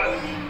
Bye.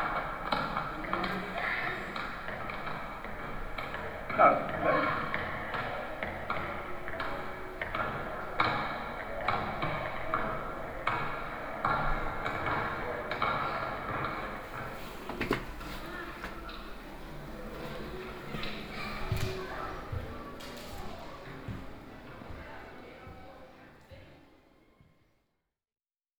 cara. Tá, né? Tá.